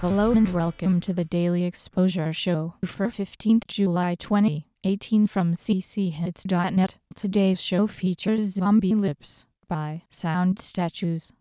Hello and welcome to the Daily Exposure Show for 15th July 2018 from cchits.net. Today's show features Zombie Lips by Sound Statues.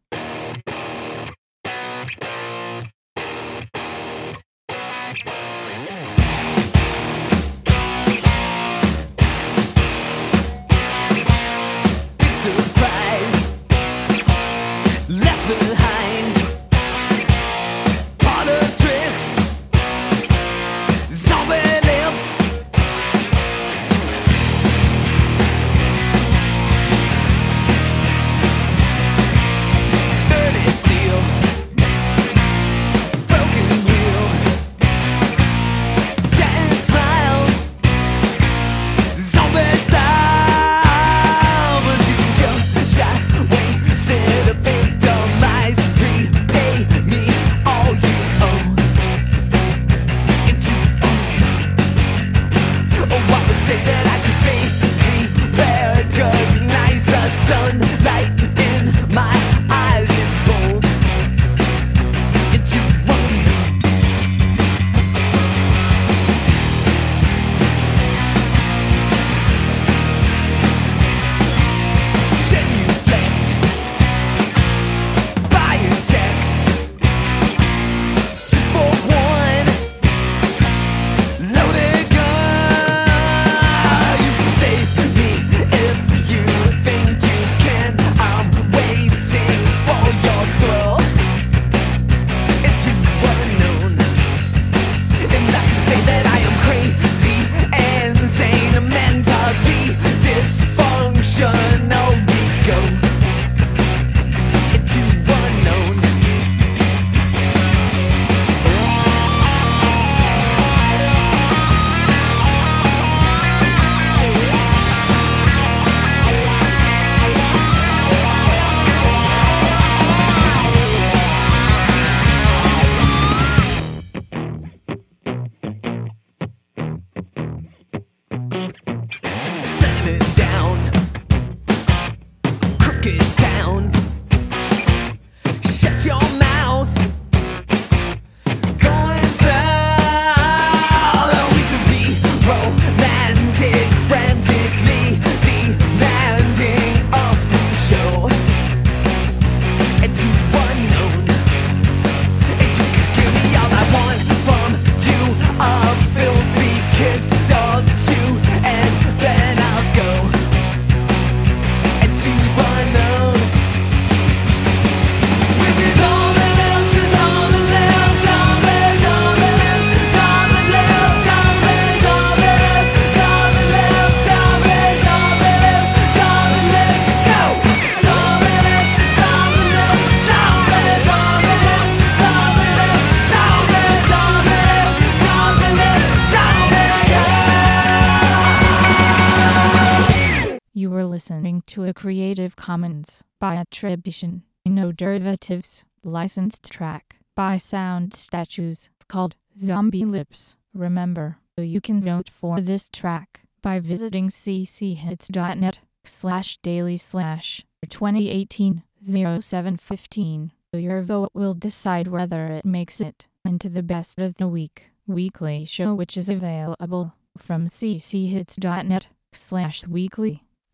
a Creative Commons by attribution, no derivatives, licensed track by Sound Statues called Zombie Lips. Remember, you can vote for this track by visiting cchits.net slash daily slash 2018 0715. Your vote will decide whether it makes it into the best of the week weekly show which is available from cchits.net slash weekly.